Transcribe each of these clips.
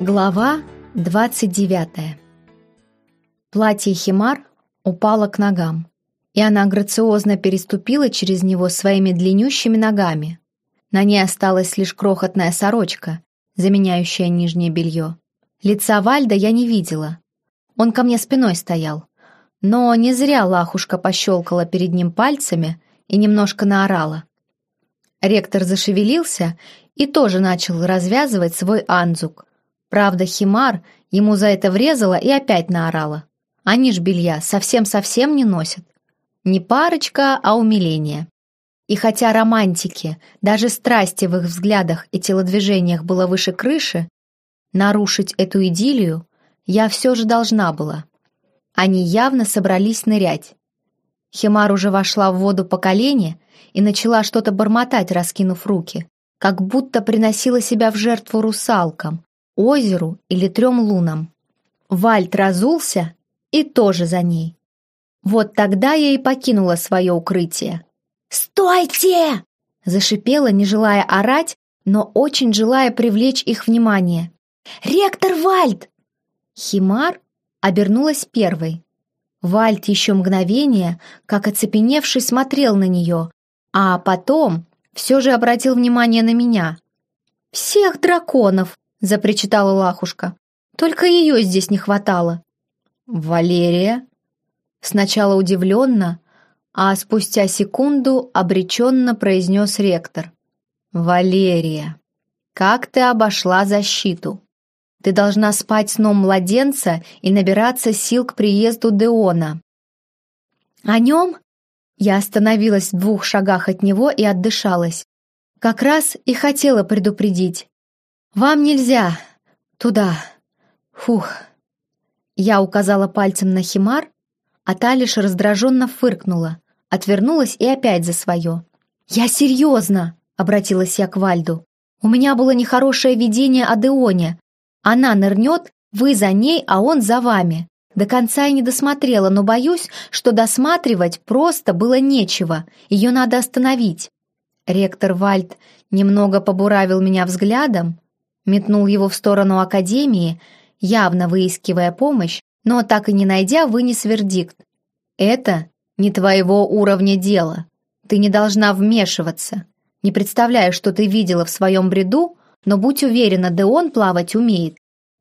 Глава 29 Платье Химар упало к ногам, и она грациозно переступила через него своими длиннющими ногами. На ней осталась лишь крохотная сорочка, заменяющая нижнее белье. Лица Вальда я не видела. Он ко мне спиной стоял. Но не зря лахушка пощелкала перед ним пальцами и немножко наорала. Ректор зашевелился и тоже начал развязывать свой анзук, Правда, Химар ему за это врезала и опять наорала. Они ж белья совсем-совсем не носят. Не парочка, а умиление. И хотя романтики, даже страсти в их взглядах и телодвижениях было выше крыши, нарушить эту идиллию я все же должна была. Они явно собрались нырять. Химар уже вошла в воду по колени и начала что-то бормотать, раскинув руки, как будто приносила себя в жертву русалкам, озеру или трем лунам. Вальт разулся и тоже за ней. Вот тогда я и покинула свое укрытие. «Стойте!» — зашипела, не желая орать, но очень желая привлечь их внимание. «Ректор Вальт!» Химар обернулась первой. Вальт еще мгновение, как оцепеневший, смотрел на нее, а потом все же обратил внимание на меня. «Всех драконов!» — запричитала Лахушка. «Только ее здесь не хватало». «Валерия?» Сначала удивленно, а спустя секунду обреченно произнес ректор. «Валерия, как ты обошла защиту? Ты должна спать сном младенца и набираться сил к приезду Деона». «О нем?» Я остановилась в двух шагах от него и отдышалась. Как раз и хотела предупредить. «Вам нельзя! Туда! Фух!» Я указала пальцем на Химар, а та лишь раздраженно фыркнула, отвернулась и опять за свое. «Я серьезно!» — обратилась я к Вальду. «У меня было нехорошее видение о Деоне. Она нырнет, вы за ней, а он за вами. До конца я не досмотрела, но боюсь, что досматривать просто было нечего. Ее надо остановить». Ректор Вальд немного побуравил меня взглядом, метнул его в сторону Академии, явно выискивая помощь, но так и не найдя, вынес вердикт. «Это не твоего уровня дело. Ты не должна вмешиваться. Не представляю, что ты видела в своем бреду, но будь уверена, Деон плавать умеет.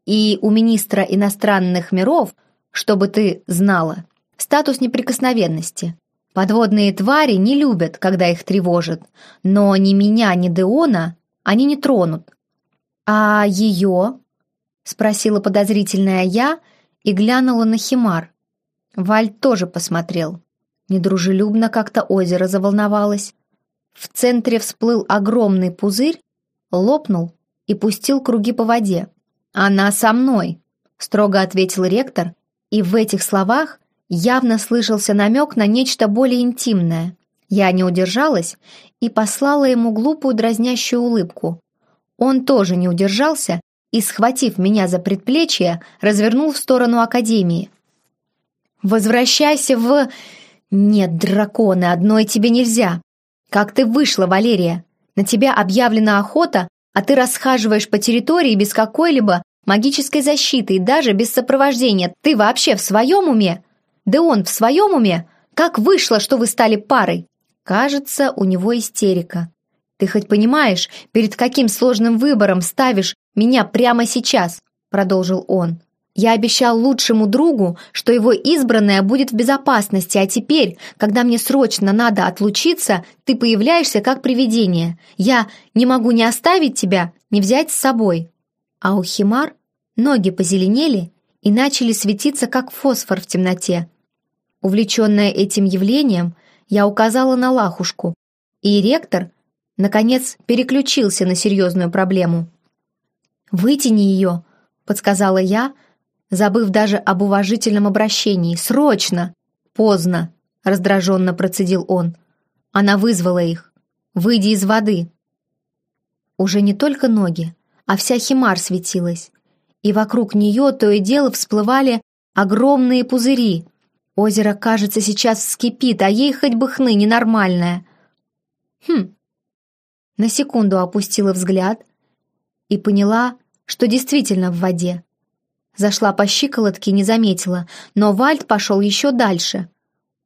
И у министра иностранных миров, чтобы ты знала, статус неприкосновенности. Подводные твари не любят, когда их тревожат, но ни меня, ни Деона они не тронут. «А ее?» — спросила подозрительная я и глянула на Химар. Вальд тоже посмотрел. Недружелюбно как-то озеро заволновалось. В центре всплыл огромный пузырь, лопнул и пустил круги по воде. «Она со мной», — строго ответил ректор, и в этих словах явно слышался намек на нечто более интимное. Я не удержалась и послала ему глупую дразнящую улыбку. Он тоже не удержался и, схватив меня за предплечье, развернул в сторону Академии. «Возвращайся в...» «Нет, драконы, одной тебе нельзя. Как ты вышла, Валерия? На тебя объявлена охота, а ты расхаживаешь по территории без какой-либо магической защиты и даже без сопровождения. Ты вообще в своем уме? Да он в своем уме? Как вышло, что вы стали парой?» Кажется, у него истерика. Ты хоть понимаешь, перед каким сложным выбором ставишь меня прямо сейчас?» Продолжил он. «Я обещал лучшему другу, что его избранная будет в безопасности, а теперь, когда мне срочно надо отлучиться, ты появляешься как привидение. Я не могу ни оставить тебя, ни взять с собой». А у Химар ноги позеленели и начали светиться, как фосфор в темноте. Увлеченная этим явлением, я указала на лахушку, и ректор наконец переключился на серьезную проблему. «Вытяни ее», — подсказала я, забыв даже об уважительном обращении. «Срочно!» «Поздно», — раздраженно процедил он. Она вызвала их. «Выйди из воды». Уже не только ноги, а вся химар светилась, и вокруг нее то и дело всплывали огромные пузыри. Озеро, кажется, сейчас вскипит, а ей хоть бы хны ненормальная. Хм, на секунду опустила взгляд и поняла, что действительно в воде. Зашла по щиколотке, не заметила, но Вальд пошел еще дальше.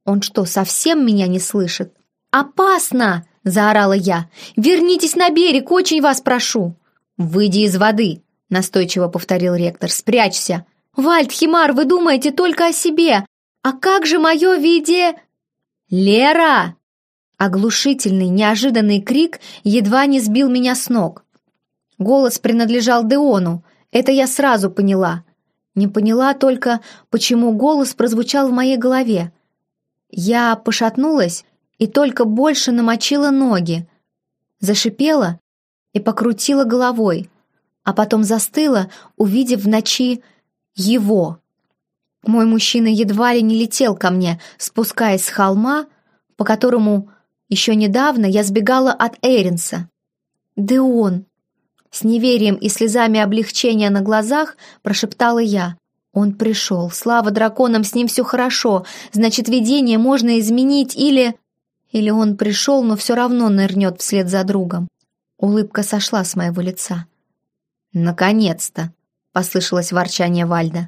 Он что, совсем меня не слышит? «Опасно!» — заорала я. «Вернитесь на берег, очень вас прошу!» «Выйди из воды!» — настойчиво повторил ректор. «Спрячься!» «Вальд, Химар, вы думаете только о себе! А как же мое виде...» «Лера!» Оглушительный, неожиданный крик едва не сбил меня с ног. Голос принадлежал Деону, это я сразу поняла. Не поняла только, почему голос прозвучал в моей голове. Я пошатнулась и только больше намочила ноги. Зашипела и покрутила головой, а потом застыла, увидев в ночи его. Мой мужчина едва ли не летел ко мне, спускаясь с холма, по которому еще недавно я сбегала от Эринса. «Деон!» С неверием и слезами облегчения на глазах прошептала я. Он пришел. Слава драконам, с ним все хорошо. Значит, видение можно изменить или... Или он пришел, но все равно нырнет вслед за другом. Улыбка сошла с моего лица. «Наконец-то!» — послышалось ворчание Вальда.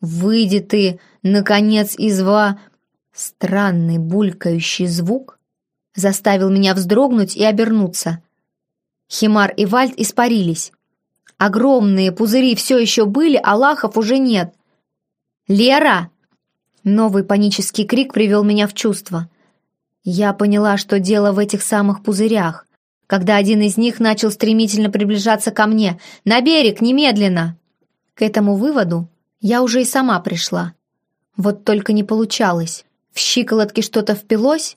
«Выйди ты, наконец, из ва...» Странный булькающий звук заставил меня вздрогнуть и обернуться. Химар и Вальд испарились. Огромные пузыри все еще были, а лахов уже нет. «Лера!» Новый панический крик привел меня в чувство. Я поняла, что дело в этих самых пузырях, когда один из них начал стремительно приближаться ко мне. «На берег, немедленно!» К этому выводу я уже и сама пришла. Вот только не получалось. В щиколотке что-то впилось,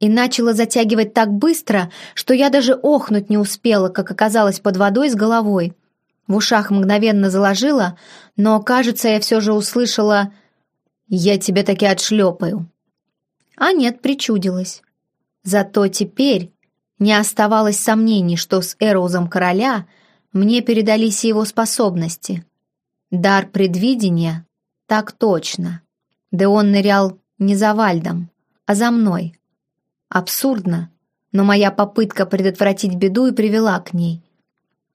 и начало затягивать так быстро, что я даже охнуть не успела, как оказалось под водой с головой. В ушах мгновенно заложило, но, кажется, я все же услышала «Я тебя таки отшлепаю». А нет, причудилось. Зато теперь не оставалось сомнений, что с Эроузом короля мне передались его способности. Дар предвидения — так точно. Да он нырял не за Вальдом, а за мной. Абсурдно, но моя попытка предотвратить беду и привела к ней.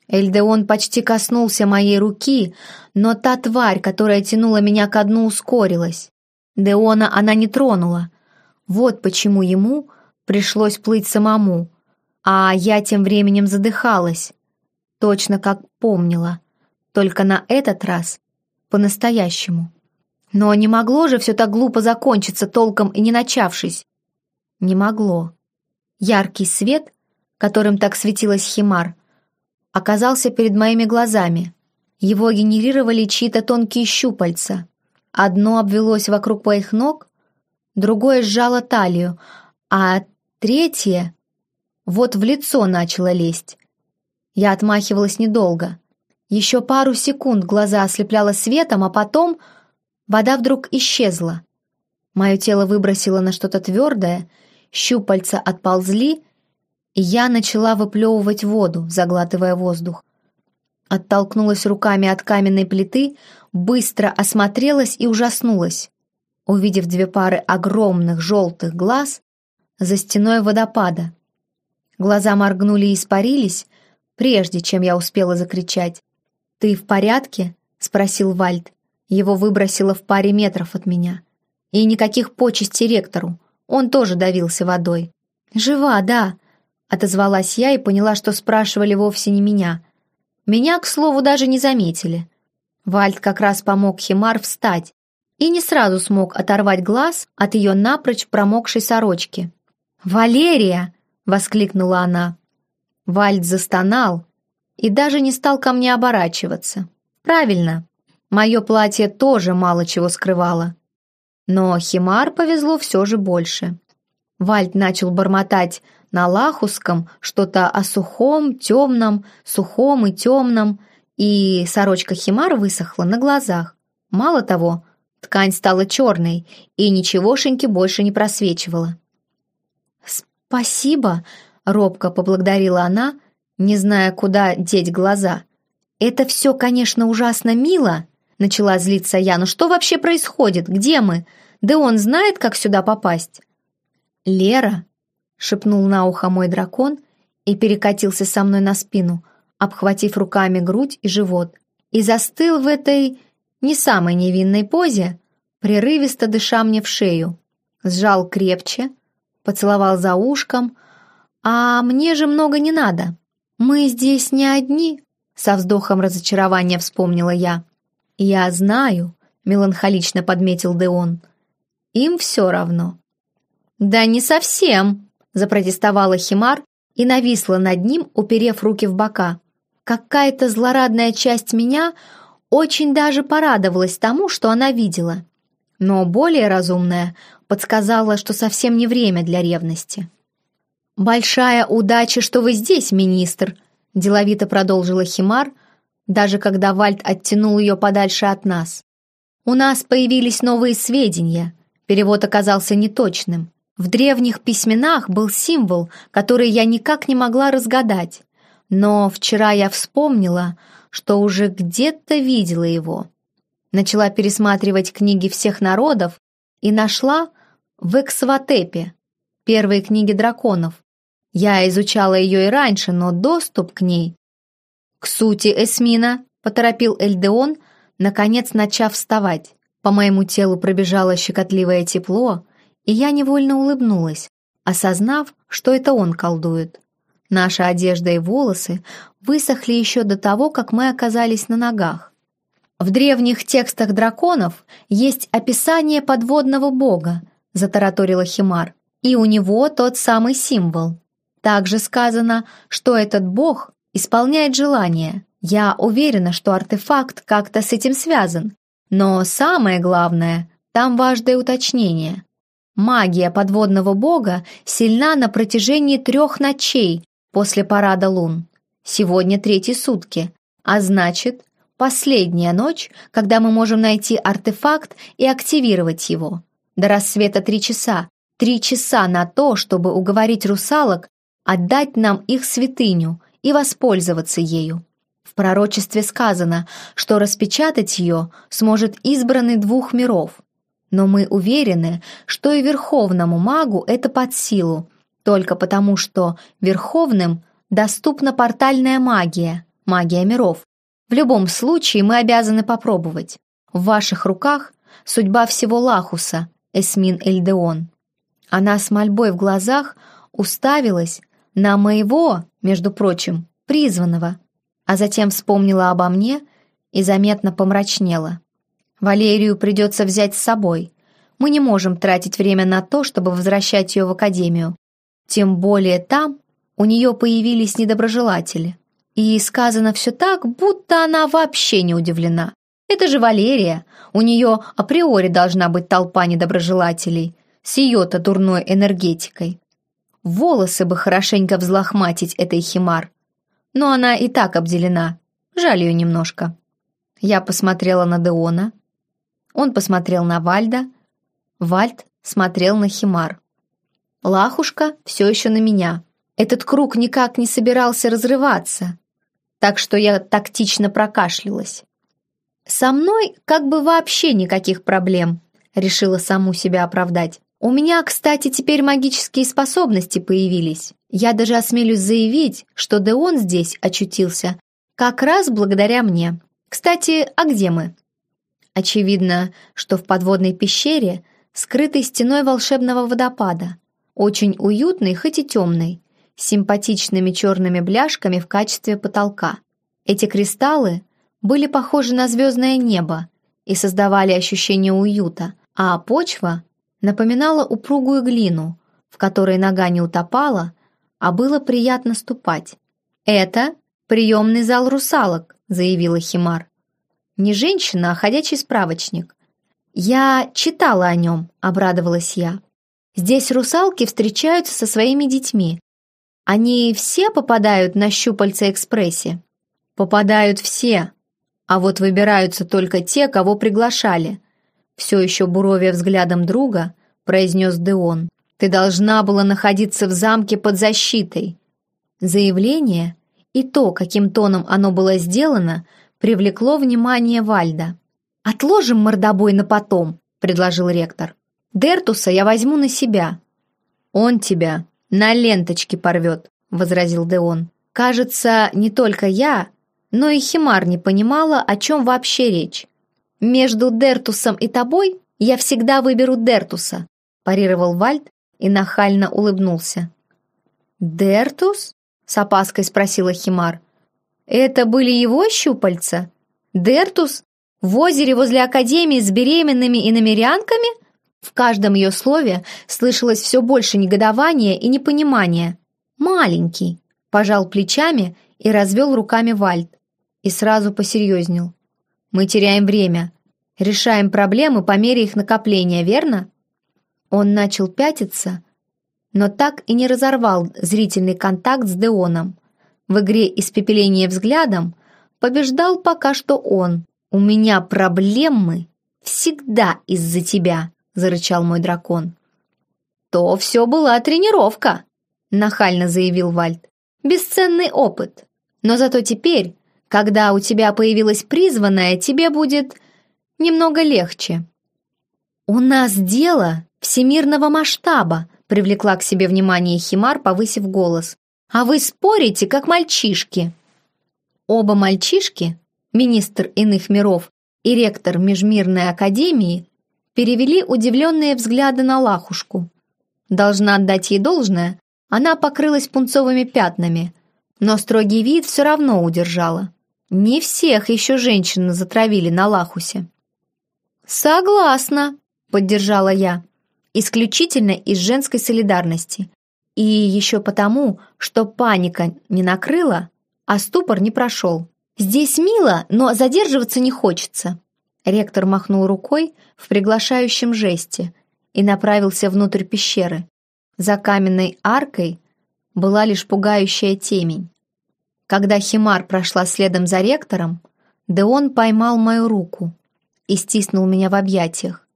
Эльдеон почти коснулся моей руки, но та тварь, которая тянула меня ко дну, ускорилась. Деона она не тронула. Вот почему ему пришлось плыть самому, а я тем временем задыхалась, точно как помнила, только на этот раз по-настоящему. Но не могло же все так глупо закончиться, толком и не начавшись. Не могло. Яркий свет, которым так светилась Химар, оказался перед моими глазами. Его генерировали чьи-то тонкие щупальца. Одно обвелось вокруг моих ног, другое сжало талию, а третье вот в лицо начало лезть. Я отмахивалась недолго. Еще пару секунд глаза ослепляло светом, а потом вода вдруг исчезла. Мое тело выбросило на что-то твердое — щупальца отползли, и я начала выплевывать воду, заглатывая воздух. Оттолкнулась руками от каменной плиты, быстро осмотрелась и ужаснулась, увидев две пары огромных желтых глаз за стеной водопада. Глаза моргнули и испарились, прежде чем я успела закричать. «Ты в порядке?» — спросил Вальд. Его выбросило в паре метров от меня. И никаких почестей ректору. Он тоже давился водой. «Жива, да», — отозвалась я и поняла, что спрашивали вовсе не меня. Меня, к слову, даже не заметили. Вальд как раз помог Химар встать и не сразу смог оторвать глаз от ее напрочь промокшей сорочки. «Валерия!» — воскликнула она. Вальд застонал и даже не стал ко мне оборачиваться. «Правильно, мое платье тоже мало чего скрывало. Но Химар повезло все же больше. Вальд начал бормотать на лахусском что-то о сухом, темном, сухом и темном, и сорочка Химар высохла на глазах. Мало того, ткань стала черной, и ничегошеньки больше не просвечивала. «Спасибо», — робко поблагодарила она, не зная, куда деть глаза. «Это все, конечно, ужасно мило», Начала злиться я. «Ну что вообще происходит? Где мы? Да он знает, как сюда попасть?» «Лера!» — шепнул на ухо мой дракон и перекатился со мной на спину. обхватив руками грудь и живот, и застыл в этой не самой невинной позе, прерывисто дыша мне в шею. Сжал крепче, поцеловал за ушком, а мне же много не надо. Мы здесь не одни, со вздохом разочарования вспомнила я. «Я знаю», — меланхолично подметил Деон. «Им все равно». «Да не совсем», — запротестовала Химар и нависла над ним, уперев руки в бока. Какая-то злорадная часть меня очень даже порадовалась тому, что она видела. Но более разумная подсказала, что совсем не время для ревности. «Большая удача, что вы здесь, министр», — деловито продолжила Химар, даже когда Вальд оттянул ее подальше от нас. «У нас появились новые сведения. Перевод оказался неточным. В древних письменах был символ, который я никак не могла разгадать. Но вчера я вспомнила, что уже где-то видела его. Начала пересматривать книги всех народов и нашла в Эксватепе, первые книги драконов. Я изучала ее и раньше, но доступ к ней «К сути, Эсмина!» — поторопил Эльдеон, наконец начав вставать. По моему телу пробежало щекотливое тепло, и я невольно улыбнулась, осознав, что это он колдует. Наша одежда и волосы высохли еще до того, как мы оказались на ногах. В древних текстах драконов есть описание подводного бога, затараторила Химар, и у него тот самый символ. Также сказано, что этот бог исполняет желание. Я уверена, что артефакт как-то с этим связан. Но самое главное, там важное уточнение. Магия подводного бога сильна на протяжении трех ночей после парада лун. Сегодня третьи сутки, а значит, последняя ночь, когда мы можем найти артефакт и активировать его. До рассвета три часа. Три часа на то, чтобы уговорить русалок отдать нам их святыню и воспользоваться ею. В пророчестве сказано, что распечатать ее сможет избранный двух миров. Но мы уверены, что и верховному магу это под силу, только потому что верховным доступна портальная магия, магия миров. В любом случае мы обязаны попробовать. В ваших руках судьба всего Лахуса, Эсмин Эльдеон. Она с мольбой в глазах уставилась на моего, между прочим, призванного, а затем вспомнила обо мне и заметно помрачнела. Валерию придется взять с собой. Мы не можем тратить время на то, чтобы возвращать ее в академию. Тем более там у нее появились недоброжелатели. И сказано все так, будто она вообще не удивлена. Это же Валерия, у нее априори должна быть толпа недоброжелателей с ее-то дурной энергетикой. Волосы бы хорошенько взлохматить этой химар. Но она и так обделена. Жаль ее немножко. Я посмотрела на Деона. Он посмотрел на Вальда. Вальд смотрел на химар. Лахушка все еще на меня. Этот круг никак не собирался разрываться, так что я тактично прокашлялась. «Со мной как бы вообще никаких проблем», — решила саму себя оправдать. У меня, кстати, теперь магические способности появились. Я даже осмелюсь заявить, что Деон здесь очутился как раз благодаря мне. Кстати, а где мы? Очевидно, что в подводной пещере, скрытой стеной волшебного водопада. Очень уютной, хоть и темной, с симпатичными черными бляшками в качестве потолка. Эти кристаллы были похожи на звездное небо и создавали ощущение уюта, а почва напоминала упругую глину, в которой нога не утопала, а было приятно ступать. «Это приемный зал русалок», — заявила Химар. «Не женщина, а ходячий справочник». «Я читала о нем», — обрадовалась я. «Здесь русалки встречаются со своими детьми. Они все попадают на щупальца экспрессе?» «Попадают все, а вот выбираются только те, кого приглашали все еще буровя взглядом друга, произнес Деон. «Ты должна была находиться в замке под защитой». Заявление и то, каким тоном оно было сделано, привлекло внимание Вальда. «Отложим мордобой на потом», — предложил ректор. «Дертуса я возьму на себя». «Он тебя на ленточке порвет», — возразил Деон. Кажется, не только я, но и Химар не понимала, о чем вообще речь. «Между Дертусом и тобой я всегда выберу Дертуса», парировал Вальд и нахально улыбнулся. «Дертус?» — с опаской спросила Химар. «Это были его щупальца? Дертус? В озере возле Академии с беременными иномерянками?» В каждом ее слове слышалось все больше негодования и непонимания. «Маленький», — пожал плечами и развел руками Вальд. И сразу посерьезнел. «Мы теряем время. Решаем проблемы по мере их накопления, верно?» Он начал пятиться, но так и не разорвал зрительный контакт с Деоном. В игре «Испепеление взглядом» побеждал пока что он. «У меня проблемы всегда из-за тебя», — зарычал мой дракон. «То все была тренировка», — нахально заявил Вальд. «Бесценный опыт. Но зато теперь, когда у тебя появилась призванная, тебе будет немного легче». «У нас дело всемирного масштаба», привлекла к себе внимание Химар, повысив голос. «А вы спорите, как мальчишки!» Оба мальчишки, министр иных миров и ректор Межмирной академии, перевели удивленные взгляды на лахушку. Должна отдать ей должное, она покрылась пунцовыми пятнами, но строгий вид все равно удержала. Не всех еще женщины затравили на лахусе. «Согласна», — поддержала я исключительно из женской солидарности. И еще потому, что паника не накрыла, а ступор не прошел. «Здесь мило, но задерживаться не хочется». Ректор махнул рукой в приглашающем жесте и направился внутрь пещеры. За каменной аркой была лишь пугающая темень. Когда Химар прошла следом за ректором, Деон поймал мою руку и стиснул меня в объятиях.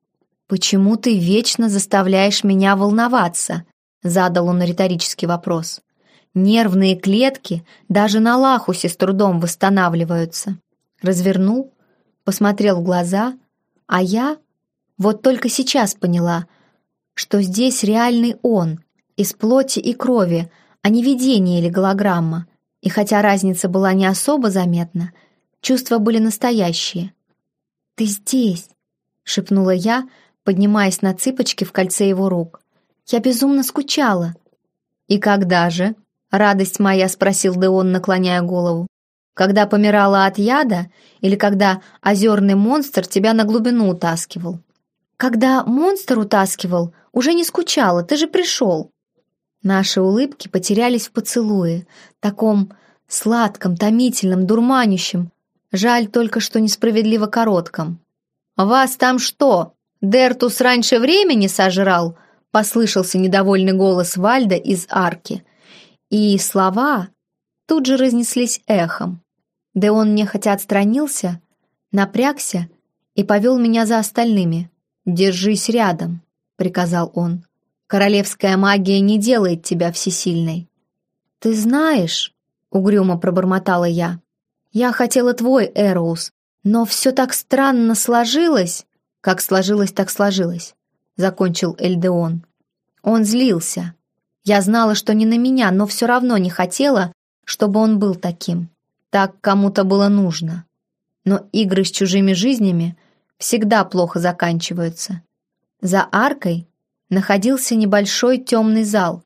«Почему ты вечно заставляешь меня волноваться?» — задал он риторический вопрос. «Нервные клетки даже на лахусе с трудом восстанавливаются». Развернул, посмотрел в глаза, а я вот только сейчас поняла, что здесь реальный он, из плоти и крови, а не видение или голограмма. И хотя разница была не особо заметна, чувства были настоящие. «Ты здесь!» — шепнула я, поднимаясь на цыпочки в кольце его рук. «Я безумно скучала». «И когда же?» — радость моя спросил Деон, наклоняя голову. «Когда помирала от яда или когда озерный монстр тебя на глубину утаскивал?» «Когда монстр утаскивал, уже не скучала, ты же пришел». Наши улыбки потерялись в поцелуе, таком сладком, томительном, дурманящем. Жаль только, что несправедливо коротком. «Вас там что, «Дертус раньше времени сожрал», — послышался недовольный голос Вальда из арки. И слова тут же разнеслись эхом. Да он нехотя отстранился, напрягся и повел меня за остальными. «Держись рядом», — приказал он. «Королевская магия не делает тебя всесильной». «Ты знаешь», — угрюмо пробормотала я, — «я хотела твой, Эроус, но все так странно сложилось». Как сложилось, так сложилось», — закончил Эльдеон. Он злился. Я знала, что не на меня, но все равно не хотела, чтобы он был таким. Так кому-то было нужно. Но игры с чужими жизнями всегда плохо заканчиваются. За аркой находился небольшой темный зал,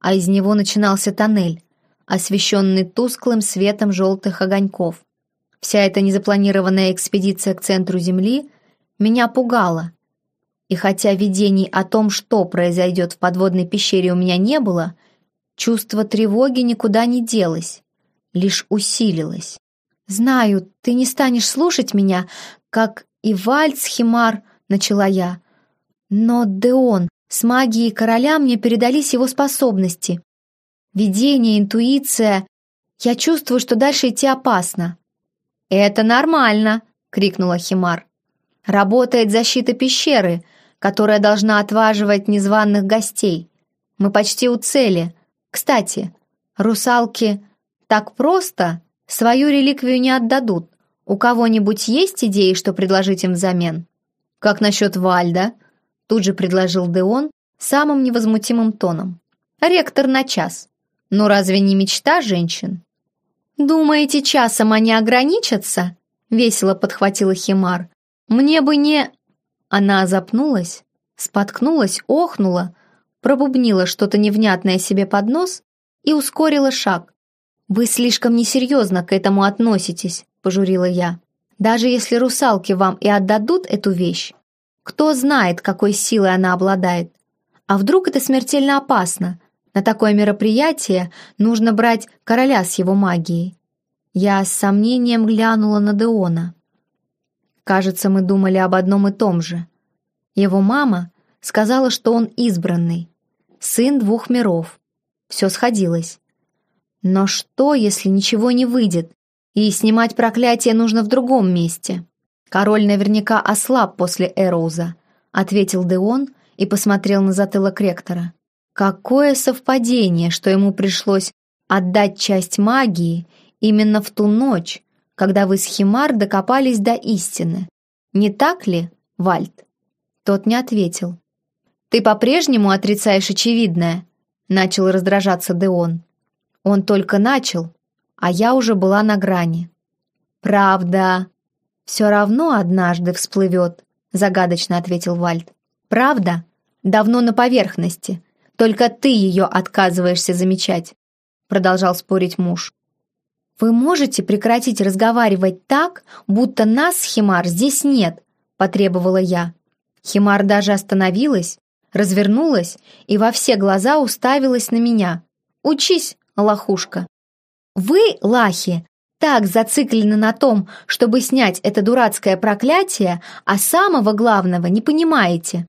а из него начинался тоннель, освещенный тусклым светом желтых огоньков. Вся эта незапланированная экспедиция к центру Земли меня пугало. И хотя видений о том, что произойдет в подводной пещере у меня не было, чувство тревоги никуда не делось, лишь усилилось. «Знаю, ты не станешь слушать меня, как и вальц, Химар», — начала я. «Но Деон, с магией короля мне передались его способности. Видение, интуиция. Я чувствую, что дальше идти опасно». «Это нормально», — крикнула Химар. Работает защита пещеры, которая должна отваживать незваных гостей. Мы почти у цели. Кстати, русалки так просто свою реликвию не отдадут. У кого-нибудь есть идеи, что предложить им взамен? Как насчет Вальда? Тут же предложил Деон самым невозмутимым тоном. Ректор на час. Ну разве не мечта женщин? «Думаете, часом они ограничатся?» — весело подхватила Химар. «Мне бы не...» Она запнулась, споткнулась, охнула, пробубнила что-то невнятное себе под нос и ускорила шаг. «Вы слишком несерьезно к этому относитесь», — пожурила я. «Даже если русалки вам и отдадут эту вещь, кто знает, какой силой она обладает. А вдруг это смертельно опасно? На такое мероприятие нужно брать короля с его магией». Я с сомнением глянула на Деона. Кажется, мы думали об одном и том же. Его мама сказала, что он избранный, сын двух миров. Все сходилось. Но что, если ничего не выйдет, и снимать проклятие нужно в другом месте? Король наверняка ослаб после Эроуза, ответил Деон и посмотрел на затылок ректора. Какое совпадение, что ему пришлось отдать часть магии именно в ту ночь, когда вы с Химар докопались до истины. Не так ли, Вальд?» Тот не ответил. «Ты по-прежнему отрицаешь очевидное?» Начал раздражаться Деон. Он только начал, а я уже была на грани. «Правда. Все равно однажды всплывет», загадочно ответил Вальд. «Правда? Давно на поверхности. Только ты ее отказываешься замечать», продолжал спорить муж. «Вы можете прекратить разговаривать так, будто нас, Химар, здесь нет?» – потребовала я. Химар даже остановилась, развернулась и во все глаза уставилась на меня. «Учись, лохушка!» «Вы, лахи, так зациклены на том, чтобы снять это дурацкое проклятие, а самого главного не понимаете.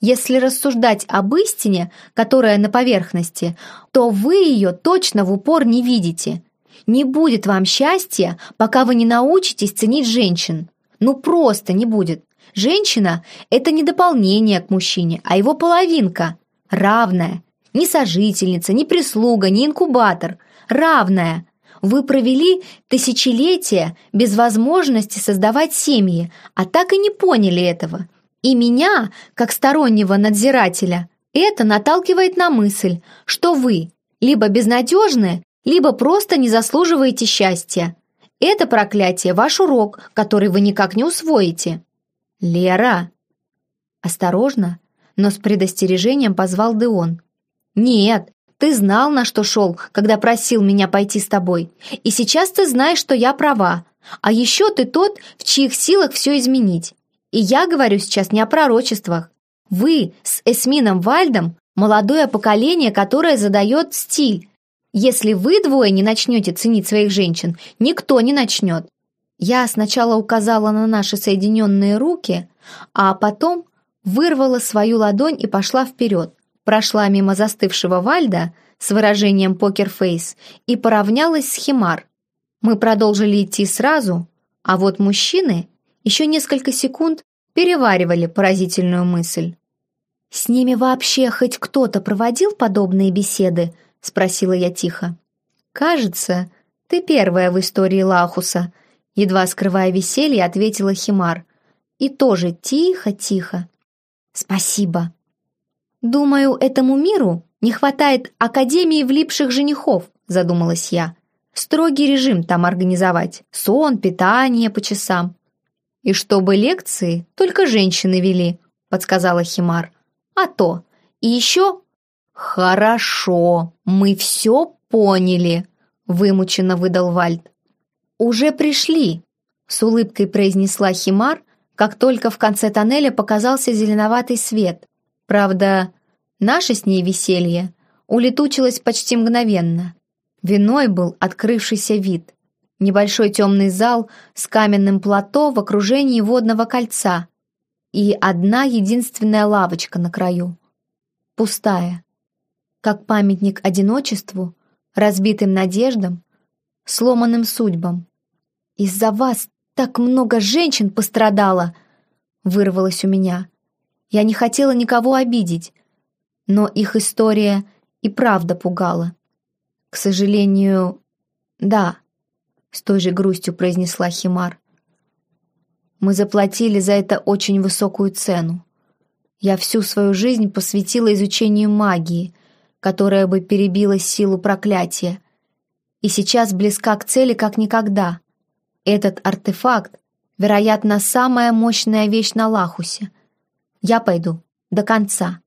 Если рассуждать об истине, которая на поверхности, то вы ее точно в упор не видите. Не будет вам счастья, пока вы не научитесь ценить женщин. Ну просто не будет. Женщина – это не дополнение к мужчине, а его половинка. Равная. Не сожительница, не прислуга, не инкубатор. Равная. Вы провели тысячелетия без возможности создавать семьи, а так и не поняли этого. И меня, как стороннего надзирателя, это наталкивает на мысль, что вы либо безнадежны, либо просто не заслуживаете счастья. Это проклятие – ваш урок, который вы никак не усвоите. Лера! Осторожно, но с предостережением позвал Деон. Нет, ты знал, на что шел, когда просил меня пойти с тобой. И сейчас ты знаешь, что я права. А еще ты тот, в чьих силах все изменить. И я говорю сейчас не о пророчествах. Вы с Эсмином Вальдом – молодое поколение, которое задает стиль, если вы двое не начнете ценить своих женщин, никто не начнет. Я сначала указала на наши соединенные руки, а потом вырвала свою ладонь и пошла вперед, прошла мимо застывшего Вальда с выражением покерфейс и поравнялась с Химар. Мы продолжили идти сразу, а вот мужчины еще несколько секунд переваривали поразительную мысль. «С ними вообще хоть кто-то проводил подобные беседы?» — спросила я тихо. «Кажется, ты первая в истории Лахуса», — едва скрывая веселье, ответила Химар. И тоже тихо-тихо. «Спасибо». «Думаю, этому миру не хватает Академии влипших женихов», — задумалась я. «Строгий режим там организовать. Сон, питание по часам». «И чтобы лекции только женщины вели», — подсказала Химар. «А то. И еще «Хорошо, мы все поняли», — вымученно выдал Вальд. «Уже пришли», — с улыбкой произнесла Химар, как только в конце тоннеля показался зеленоватый свет. Правда, наше с ней веселье улетучилось почти мгновенно. Виной был открывшийся вид. Небольшой темный зал с каменным плато в окружении водного кольца и одна единственная лавочка на краю. Пустая как памятник одиночеству, разбитым надеждам, сломанным судьбам. «Из-за вас так много женщин пострадало!» вырвалось у меня. Я не хотела никого обидеть, но их история и правда пугала. К сожалению, да, с той же грустью произнесла Химар. Мы заплатили за это очень высокую цену. Я всю свою жизнь посвятила изучению магии, которая бы перебила силу проклятия. и сейчас близка к цели как никогда. Этот артефакт, вероятно, самая мощная вещь на Лахусе. Я пойду до конца.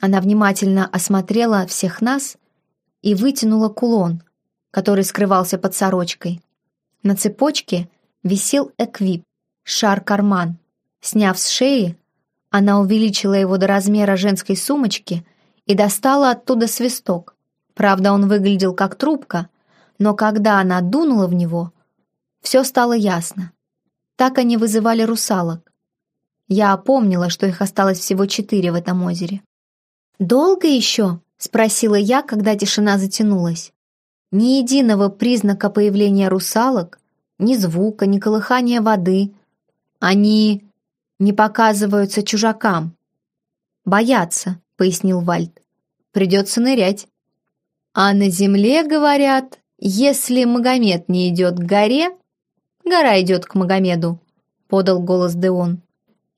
Она внимательно осмотрела всех нас и вытянула кулон, который скрывался под сорочкой. На цепочке висел эквип, шар-карман. Сняв с шеи, она увеличила его до размера женской сумочки и достала оттуда свисток. Правда, он выглядел как трубка, но когда она дунула в него, все стало ясно. Так они вызывали русалок. Я опомнила, что их осталось всего четыре в этом озере. «Долго еще?» — спросила я, когда тишина затянулась. Ни единого признака появления русалок, ни звука, ни колыхания воды. Они не показываются чужакам. «Боятся», — пояснил Вальд. «Придется нырять». А на земле, говорят, если Магомед не идет к горе, гора идет к Магомеду, подал голос Деон.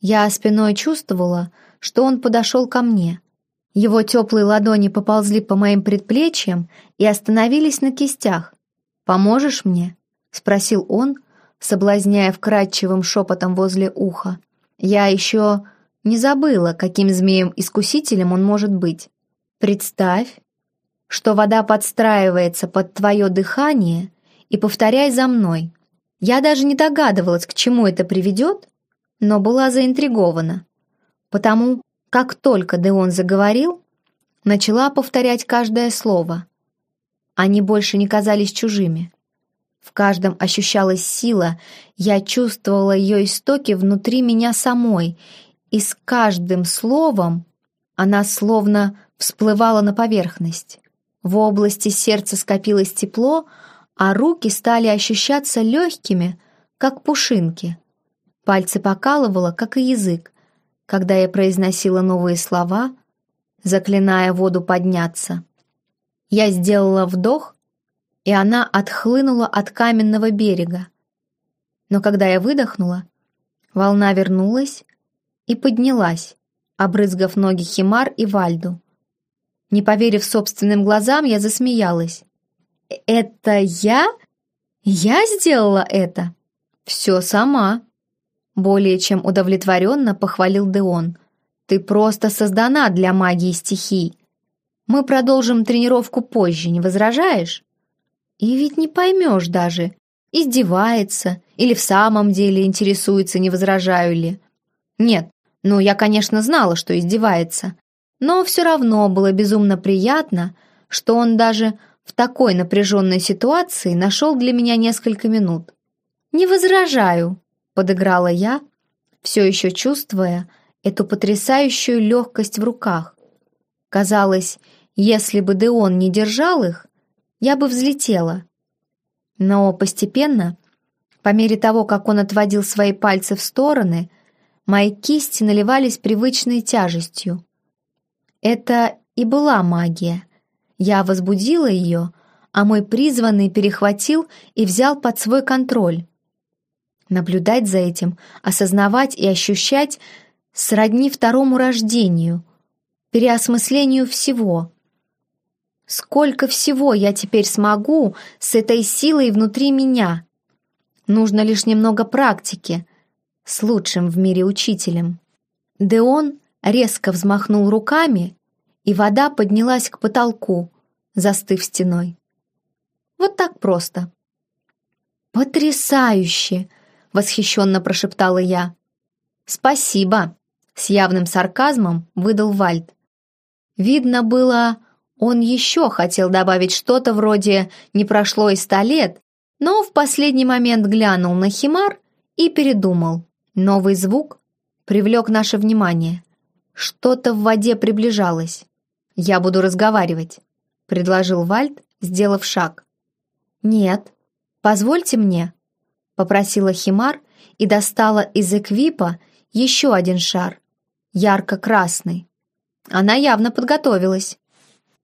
Я спиной чувствовала, что он подошел ко мне. Его теплые ладони поползли по моим предплечьям и остановились на кистях. «Поможешь мне?» — спросил он, соблазняя вкрадчивым шепотом возле уха. «Я еще не забыла, каким змеем-искусителем он может быть. Представь, что вода подстраивается под твое дыхание и повторяй за мной. Я даже не догадывалась, к чему это приведет, но была заинтригована, потому как только Деон заговорил, начала повторять каждое слово. Они больше не казались чужими. В каждом ощущалась сила, я чувствовала ее истоки внутри меня самой, и с каждым словом она словно всплывала на поверхность. В области сердца скопилось тепло, а руки стали ощущаться легкими, как пушинки. Пальцы покалывало, как и язык, когда я произносила новые слова, заклиная воду подняться. Я сделала вдох, и она отхлынула от каменного берега. Но когда я выдохнула, волна вернулась и поднялась, обрызгав ноги Химар и Вальду. Не поверив собственным глазам, я засмеялась. «Это я? Я сделала это?» «Все сама», более чем удовлетворенно похвалил Деон. «Ты просто создана для магии стихий. Мы продолжим тренировку позже, не возражаешь?» И ведь не поймешь даже, издевается или в самом деле интересуется, не возражаю ли. Нет, ну я, конечно, знала, что издевается, но все равно было безумно приятно, что он даже в такой напряженной ситуации нашел для меня несколько минут. «Не возражаю», подыграла я, все еще чувствуя эту потрясающую легкость в руках. Казалось, если бы Деон не держал их, я бы взлетела. Но постепенно, по мере того, как он отводил свои пальцы в стороны, мои кисти наливались привычной тяжестью. Это и была магия. Я возбудила ее, а мой призванный перехватил и взял под свой контроль. Наблюдать за этим, осознавать и ощущать сродни второму рождению, переосмыслению всего. Сколько всего я теперь смогу с этой силой внутри меня? Нужно лишь немного практики с лучшим в мире учителем. Деон резко взмахнул руками, и вода поднялась к потолку, застыв стеной. Вот так просто. «Потрясающе!» — восхищенно прошептала я. «Спасибо!» — с явным сарказмом выдал Вальд. Видно было, он еще хотел добавить что-то вроде «не прошло и ста лет», но в последний момент глянул на Химар и передумал. Новый звук привлек наше внимание. Что-то в воде приближалось. «Я буду разговаривать», — предложил Вальд, сделав шаг. «Нет, позвольте мне», попросила Химар и достала из эквипа еще один шар, ярко-красный. Она явно подготовилась.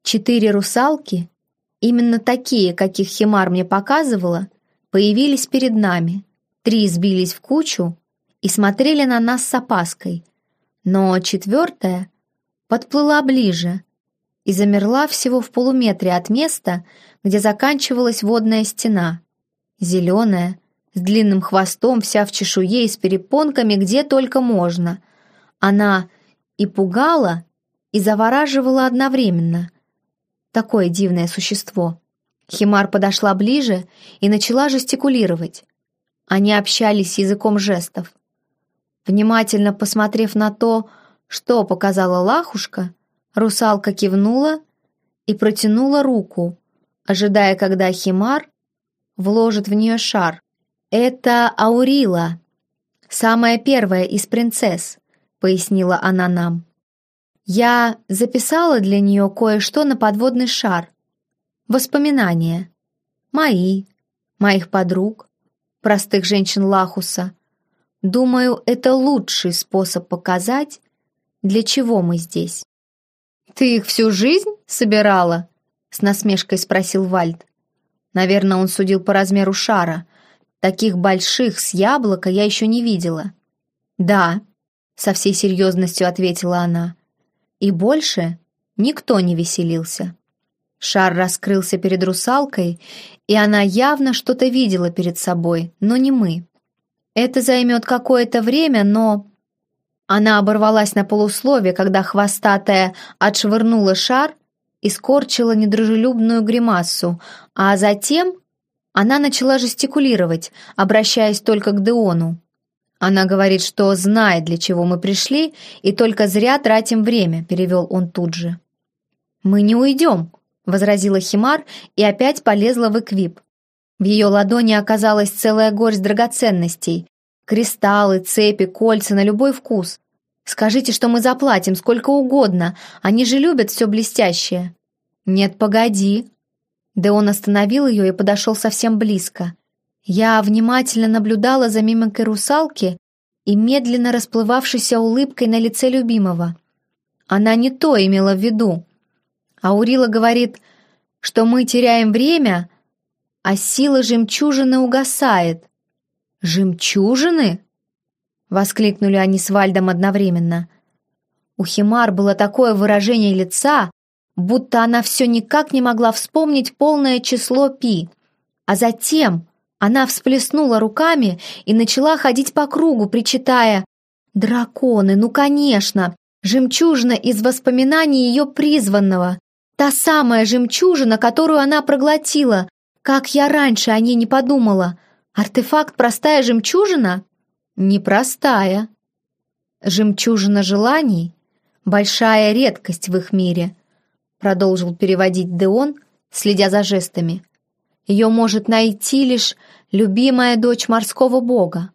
Четыре русалки, именно такие, каких Химар мне показывала, появились перед нами. Три сбились в кучу и смотрели на нас с опаской, но четвертая подплыла ближе, и замерла всего в полуметре от места, где заканчивалась водная стена. Зеленая, с длинным хвостом, вся в чешуе и с перепонками, где только можно. Она и пугала, и завораживала одновременно. Такое дивное существо. Химар подошла ближе и начала жестикулировать. Они общались языком жестов. Внимательно посмотрев на то, что показала лахушка, русалка кивнула и протянула руку, ожидая, когда Химар вложит в нее шар. «Это Аурила, самая первая из принцесс», — пояснила она нам. «Я записала для нее кое-что на подводный шар. Воспоминания. Мои, моих подруг, простых женщин Лахуса. Думаю, это лучший способ показать, для чего мы здесь». «Ты их всю жизнь собирала?» — с насмешкой спросил Вальд. Наверное, он судил по размеру шара. Таких больших с яблока я еще не видела. «Да», — со всей серьезностью ответила она. И больше никто не веселился. Шар раскрылся перед русалкой, и она явно что-то видела перед собой, но не мы. Это займет какое-то время, но... Она оборвалась на полуслове, когда хвостатая отшвырнула шар и скорчила недружелюбную гримасу, а затем она начала жестикулировать, обращаясь только к Деону. «Она говорит, что знает, для чего мы пришли, и только зря тратим время», — перевел он тут же. «Мы не уйдем», — возразила Химар и опять полезла в эквип. В ее ладони оказалась целая горсть драгоценностей. Кристаллы, цепи, кольца на любой вкус. Скажите, что мы заплатим сколько угодно, они же любят все блестящее». «Нет, погоди». Да он остановил ее и подошел совсем близко. Я внимательно наблюдала за мимикой русалки и медленно расплывавшейся улыбкой на лице любимого. Она не то имела в виду. Аурила говорит, что мы теряем время, а сила жемчужины угасает. «Жемчужины?» — воскликнули они с Вальдом одновременно. У Химар было такое выражение лица, будто она все никак не могла вспомнить полное число пи. А затем она всплеснула руками и начала ходить по кругу, причитая «Драконы, ну конечно! Жемчужина из воспоминаний ее призванного! Та самая жемчужина, которую она проглотила! Как я раньше о ней не подумала! Артефакт простая жемчужина?» непростая. Жемчужина желаний — большая редкость в их мире, продолжил переводить Деон, следя за жестами. Ее может найти лишь любимая дочь морского бога,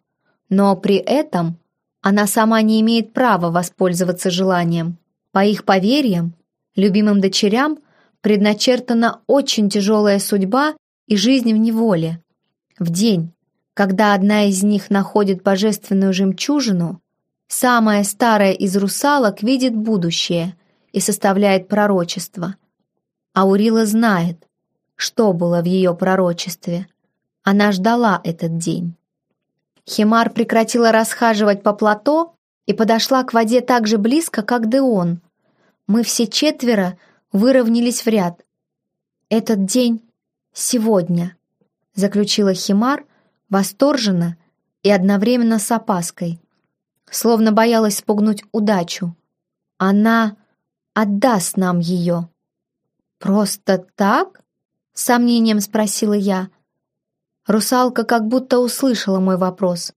но при этом она сама не имеет права воспользоваться желанием. По их поверьям, любимым дочерям предначертана очень тяжелая судьба и жизнь в неволе. В день, когда одна из них находит божественную жемчужину, самая старая из русалок видит будущее и составляет пророчество. Аурила знает, что было в ее пророчестве. Она ждала этот день. Химар прекратила расхаживать по плато и подошла к воде так же близко, как Деон. Мы все четверо выровнялись в ряд. «Этот день сегодня», — заключила Химар, восторженно и одновременно с опаской, словно боялась спугнуть удачу. Она отдаст нам ее. «Просто так?» — сомнением спросила я. Русалка как будто услышала мой вопрос.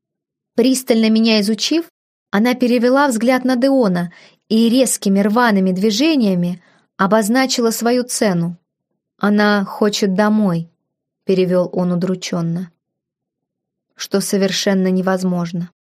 Пристально меня изучив, она перевела взгляд на Деона и резкими рваными движениями обозначила свою цену. «Она хочет домой», — перевел он удрученно что совершенно невозможно.